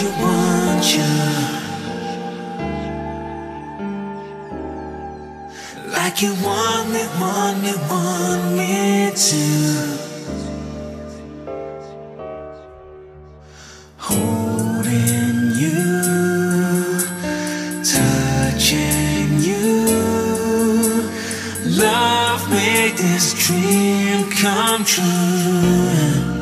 you want you Like you want me, want me, want me to. Love made this dream come true.